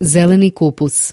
zeleni kupus.